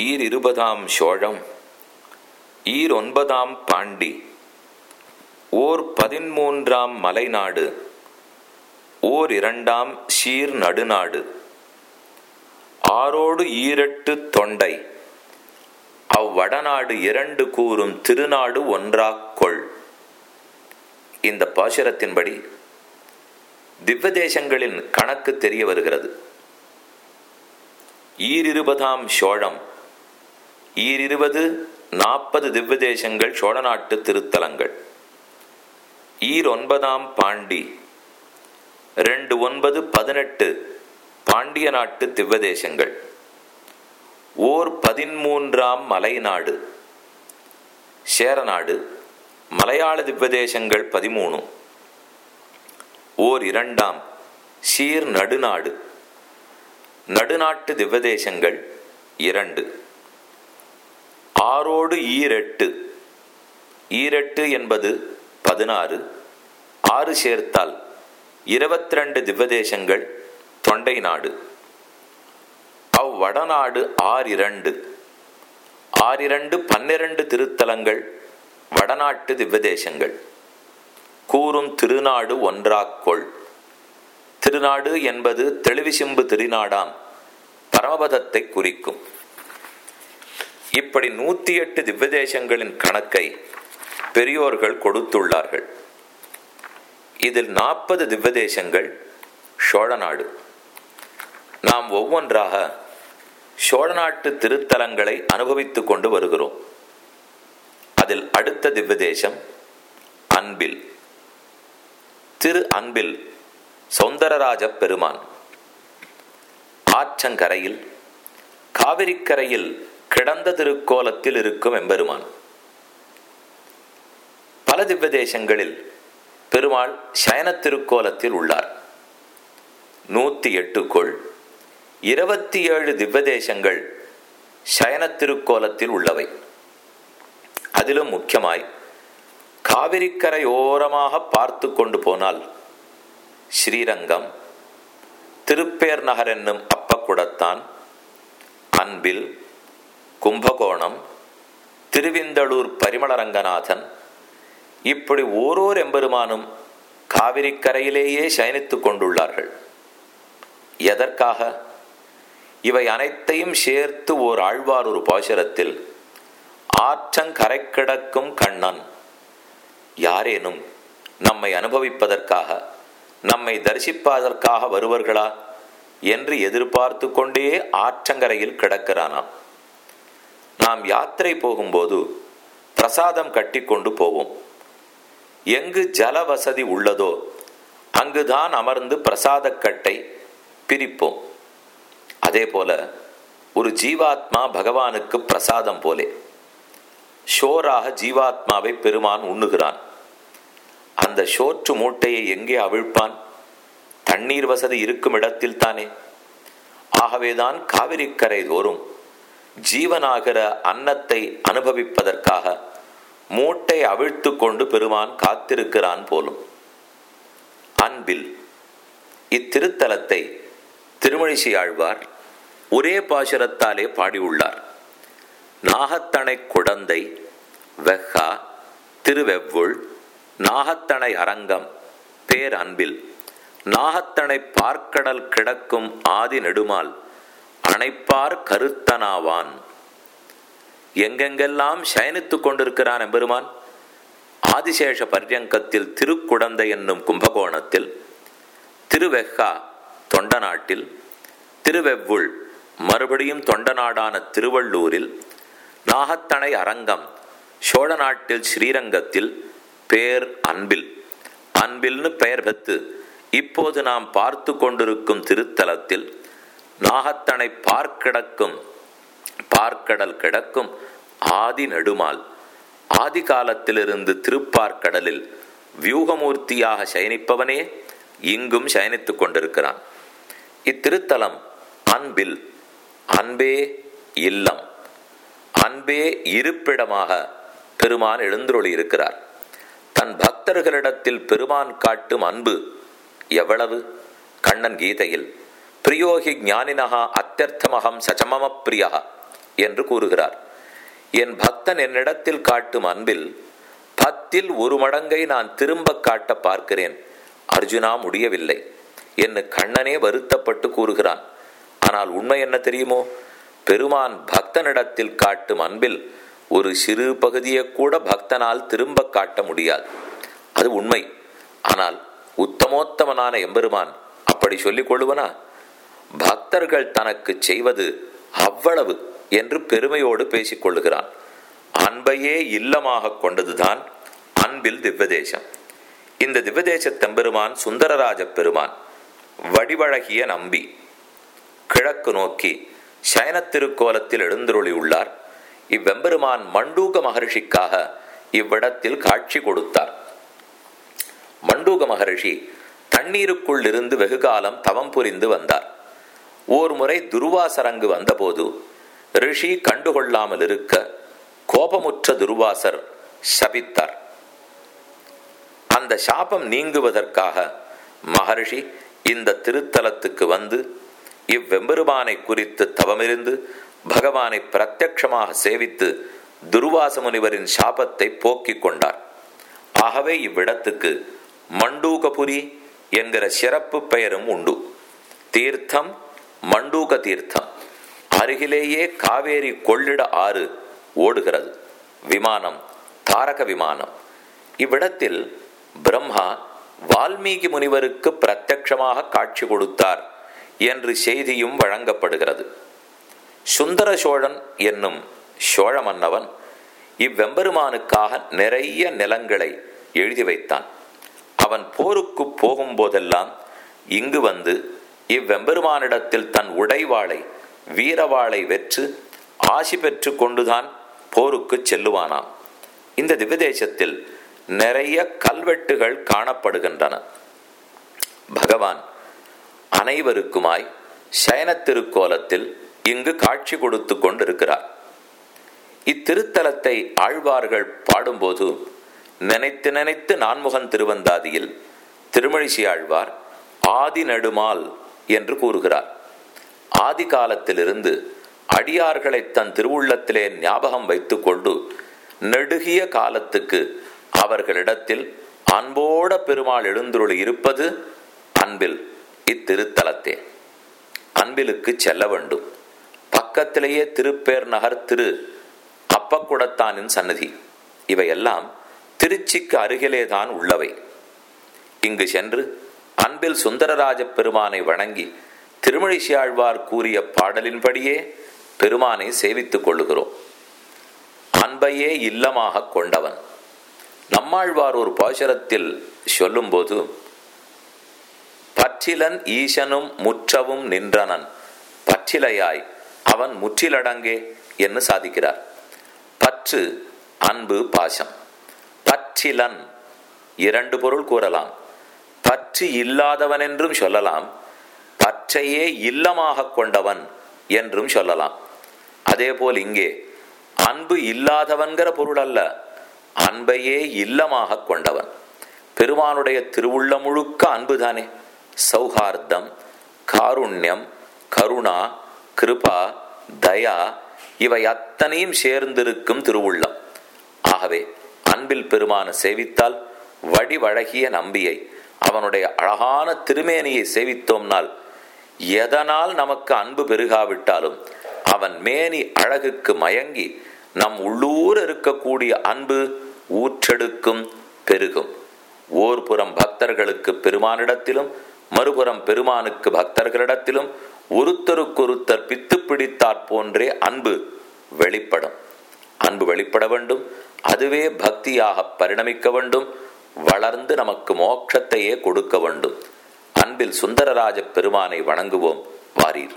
ஈர் இருபதாம் சோழம் ஈர் ஒன்பதாம் பாண்டி ஓர் பதிமூன்றாம் மலைநாடு ஓர் இரண்டாம் சீர் நடுநாடு. ஆரோடு ஈரட்டு தொண்டை அவ்வடநாடு இரண்டு கூறும் திருநாடு ஒன்றாக் கொள். இந்த பாசுரத்தின்படி திவ்வதேசங்களின் கணக்கு தெரிய வருகிறது. ஈரிருபதாம் சோழம் ஈரிருபது நாற்பது திவ்யதேசங்கள் சோழ நாட்டு திருத்தலங்கள். ஈர் ஒன்பதாம் பாண்டி. ரெண்டு ஒன்பது பதினெட்டு பாண்டிய நாட்டு திவ்வதேசங்கள் ஓர் பதிமூன்றாம் மலைநாடு. சேரநாடு. மலையாள திவ்வதேசங்கள் பதிமூணு. ஓர் இரண்டாம் சீர் நடுநாடு நடுநாட்டு திவ்வதேசங்கள் இரண்டு. ஆறோடு ஈரெட்டு. ஈரெட்டு என்பது பதினாறு. ஆறு சேர்த்தால் இருபத்தி ரெண்டு திவ்வதேசங்கள் தொண்டை நாடு. அவ்வடநாடு ஆறிரண்டு. ஆறிரண்டு பன்னிரண்டு திருத்தலங்கள் வடநாட்டு திவ்வதேசங்கள். கூறும் திருநாடு ஒன்றாக்கொள். திருநாடு என்பது தெளிவிசிம்பு திருநாடாம் பரமபதத்தை குறிக்கும். இப்படி நூத்தி எட்டு திவ்வதேசங்களின் கணக்கை பெரியோர்கள் கொடுத்துள்ளார்கள். இதில் நாற்பது திவ்யதேசங்கள் சோழநாடு நாம் ஒவ்வொன்றாக சோழநாட்டு திருத்தலங்களை அனுபவித்துக் கொண்டு வருகிறோம். அதில் அடுத்த திவ்வதேசம் அன்பில். திரு அன்பில் சௌந்தரராஜ பெருமான். ஆற்றங்கரையில் காவிரிக்கரையில் கிடந்த திருக்கோலத்தில் இருக்கும் எம்பெருமான். பல திவ்வதேசங்களில் பெருமாள் சயன திருக்கோலத்தில் உள்ளார். நூத்தி எட்டுக்குள் இருபத்தி ஏழு திவ்வதேசங்கள் சயன திருக்கோலத்தில் உள்ளவை. அதிலும் முக்கியமாய் காவிரிக்கரை ஓரமாக பார்த்து கொண்டு போனால் ஸ்ரீரங்கம் திருப்பேர் நகர் என்னும் அப்பக்குடத்தான் அன்பில் கும்பகோணம் திருவிந்தளூர் பரிமளரங்கநாதன் இப்படி ஓரோர் எம்பெருமானும் காவிரிக்கரையிலேயே சயனித்துக் கொண்டுள்ளார்கள். எதற்காக? இவை அனைத்தையும் சேர்த்து ஓர் ஆழ்வார் ஒரு பாசுரத்தில் ஆற்றங்கரை கிடக்கும் கண்ணன் யாரேனும் நம்மை அனுபவிப்பதற்காக நம்மை தரிசிப்பதற்காக வருவர்களா? என்று எதிர்பார்த்து கொண்டே ஆற்றங்கரையில் கிடக்கிறானாம். நாம் யாத்திரை போகும்போது பிரசாதம் கட்டி கொண்டு போவோம். எங்கு ஜல வசதி உள்ளதோ அங்குதான் அமர்ந்து பிரசாதக்கட்டை பிரிப்போம். அதே போல ஒரு ஜீவாத்மா பகவானுக்கு பிரசாதம் போலே. ஷோராக ஜீவாத்மாவை பெருமான் உண்ணுகிறான். அந்த ஷோற்று மூட்டையை எங்கே அவிழ்ப்பான்? தண்ணீர் வசதி இருக்கும் இடத்தில் தானே. ஆகவேதான் காவிரிக்கரை தோறும் ஜீவனாகிற அன்னத்தை அனுபவிப்பதற்காக மூட்டை அவிழ்த்து கொண்டு பெருமான் காத்திருக்கிறான் போலும். அன்பில் இத்திருத்தலத்தை திருமழிசை ஆழ்வார் ஒரே பாசுரத்தாலே பாடியுள்ளார். நாகத்தனை குடந்தை வெஹா திருவெவ்வுள் நாகத்தனை அரங்கம் பேர் அன்பில் நாகத்தனை பார்க்கடல் கிடக்கும் ஆதி நெடுமால் அணைப்பார் கருத்தனாவான். எங்கெங்கெல்லாம் சயனித்துக் கொண்டிருக்கிறான் எம்பெருமான்? ஆதிசேஷ பர்யங்கத்தில் திருக்குடந்தை என்னும் கும்பகோணத்தில் திருவெஹா தொண்டநாட்டில் திருவெவ்வுள் மறுபடியும் தொண்டநாடான திருவள்ளூரில் நாகத்தனை அரங்கம் சோழ நாட்டில் ஸ்ரீரங்கத்தில் பேர் அன்பில். அன்பில்னு பெயர் பெற்று இப்போது நாம் பார்த்து கொண்டிருக்கும் திருத்தலத்தில் நாகத்தனை பார்க்கிடக்கும் பார்க்கடல் கிடக்கும் ஆதி நெடுமால். ஆதி காலத்திலிருந்து திருப்பார்க்கடலில் வியூகமூர்த்தியாக சயனிப்பவனே இங்கும் சயனித்துக் கொண்டிருக்கிறான். இத்திருத்தலம் அன்பில் அன்பே இல்லம் அன்பே இருப்பிடமாக பெருமான் எழுந்துருளி இருக்கிறார் தன் பக்தர்களிடத்தில் பெருமான் காட்டும் அன்பு எவ்வளவு? கண்ணன் கீதையில் பிரியோகி ஞானினகா அத்தியர்த்தமகம் சச்சமம பிரியா என்று கூறுகிறார். என் பக்தன் என்னிடத்தில் காட்டும் அன்பில் பத்தில் ஒரு மடங்கை நான் திரும்ப காட்ட பார்க்கிறேன். அர்ஜுனா முடியவில்லை. என்று கண்ணனே வருத்தப்பட்டு கூறுகிறான். ஆனால் உண்மை என்ன தெரியுமோ? பெருமான் பக்தனிடத்தில் காட்டும் அன்பில் ஒரு சிறு பகுதியை கூட பக்தனால் திரும்ப காட்ட முடியாது. அது உண்மை. ஆனால் உத்தமோத்தமனான எம்பெருமான் அப்படி சொல்லிக் கொள்வனா பக்தர்கள் தனக்கு செய்வது அவ்வளவு என்று பெருமையோடு பேசிக்கொள்ளுகிறான். அன்பையே இல்லமாக கொண்டதுதான் அன்பில் திவ்வதேசம் இந்த திவ்வதேச தம்பெருமான் சுந்தரராஜ பெருமான் வடிவழகிய நம்பி கிழக்கு நோக்கி சயனத்திருக்கோலத்தில் எழுந்துருளியுள்ளார். இவ்வெம்பெருமான் மண்டூக மகர்ஷிக்காக இவ்விடத்தில் காட்சி கொடுத்தார். மண்டூக மகர்ஷி தண்ணீருக்குள் இருந்து வெகுகாலம் தவம் புரிந்து வந்தார். ஓர் முறை துருவாசரங்கு வந்தபோது ரிஷி கண்டுகொள்ளாமல் இருக்க கோபமுற்ற துருவாசர் சபித்தார். அந்த சாபம் நீங்குவதற்காக மகர்ஷி இந்த திருத்தலத்துக்கு வந்து இவ்வெம்பெருமானை குறித்து தவமிருந்து பகவானை பிரத்யட்சமாக சேவித்து துர்வாச முனிவரின் சாபத்தை போக்கிக் கொண்டார். ஆகவே இவ்விடத்துக்கு மண்டூகபுரி என்கிற சிறப்பு பெயரும் உண்டு. தீர்த்தம் மண்டூக தீர்த்தம் அருகிலேயே காவேரி கொள்ளிட ஆறு ஓடுகிறது. விமானம் தாரக விமானம். இவ்விடத்தில் பிரம்மா வால்மீகி முனிவருக்கு பிரத்யட்சமாக காட்சி கொடுத்தார் என்று செய்தியும் வழங்கப்படுகிறது. சுந்தர சோழன் என்னும் சோழ மன்னவன் இவ்வெம்பெருமானுக்காக நிறைய நிலங்களை எழுதி வைத்தான். அவன் போருக்கு போகும்போதெல்லாம் இங்கு வந்து இவ்வெம்பெருமானிடத்தில் தன் உடைவாளை வீரவாளை வெற்று ஆசி பெற்று கொண்டுதான் போருக்கு செல்லுவானாம். இந்த திவ்யதேசத்தில் நிறைய கல்வெட்டுகள் காணப்படுகின்றன. பகவான் அனைவருக்குமாய் சயனத்திருக்கோலத்தில் இங்கு காட்சி கொடுத்து கொண்டிருக்கிறார். இத்திருத்தலத்தை ஆழ்வார்கள் பாடும்போது நினைத்து நினைத்து நான்முகன் திருவந்தாதியில் திருமழிசி ஆழ்வார் ஆதி நெடுமால் என்று கூறுகிறார். ஆதி காலத்திலிருந்து அடியார்களை தன் திருவுள்ளத்திலே ஞாபகம் வைத்துக் கொண்டு நெடுகிய காலத்துக்கு அவர்களிடத்தில் அன்போட பெருமாள் எழுந்துருள் இருப்பது அன்பில் இத்திருத்தலத்தே. அன்பிலுக்கு செல்ல வேண்டும். பக்கத்திலேயே திருப்பேர் நகர் திரு அப்பக்குடத்தானின் சன்னதி. இவையெல்லாம் திருச்சிக்கு அருகிலேதான் உள்ளவை. இங்கு சென்று அன்பில் சுந்தரராஜ பெருமானை வணங்கி திருமழிசியாழ்வார் கூறிய பாடலின்படியே பெருமானை சேவித்துக் கொள்ளுகிறோம். அன்பையே இல்லமாக கொண்டவன். நம்மாழ்வார் ஒரு பாசுரத்தில் சொல்லும்போது பற்றிலன் ஈசனும் முற்றவும் நின்றனன். பற்றிலையாய் அவன் முற்றிலடங்கே என்று சாதிக்கிறார். பற்று அன்பு பாசம். பற்றிலன் இரண்டு பொருள் கூறலாம். பற்று இல்லாதவன் என்றும் சொல்லலாம் பற்றையே இல்லமாக கொண்டவன் என்றும் சொல்லலாம். அதேபோல் இங்கே அன்பு இல்லாதவன்கிற பொருள் அல்ல அன்பையே இல்லமாக கொண்டவன். பெருமானுடைய திருவுள்ள முழுக்க அன்புதானே. சௌஹார்தம் காருண்யம் கருணா கிருபா தயா இவை அத்தனையும் சேர்ந்திருக்கும் திருவுள்ளம். ஆகவே அன்பில் பெருமான சேவித்தால் வடிவழகிய நம்பியை அவனுடைய அழகான திருமேனியை சேவித்தோம்னால் எதனால் நமக்கு அன்பு பெருகாவிட்டாலும் அவன் மேனி அழகுக்கு மயங்கி நம் உள்ளூர் இருக்கக்கூடிய அன்பு ஊற்றெடுக்கும் பெருகும். ஓர் புறம் பக்தர்களுக்கு பெருமானிடத்திலும் மறுபுறம் பெருமானுக்கு பக்தர்களிடத்திலும் ஒருத்தருக்கொருத்தர் பித்து பிடித்தாற் போன்றே அன்பு வெளிப்படும். அன்பு வெளிப்பட வேண்டும் அதுவே பக்தியாக பரிணமிக்க வேண்டும். வளர்ந்து நமக்கு மோட்சத்தையே கொடுக்க வேண்டும். அன்பில் சுந்தரராஜ பெருமானை வணங்குவோம். வாரீர்.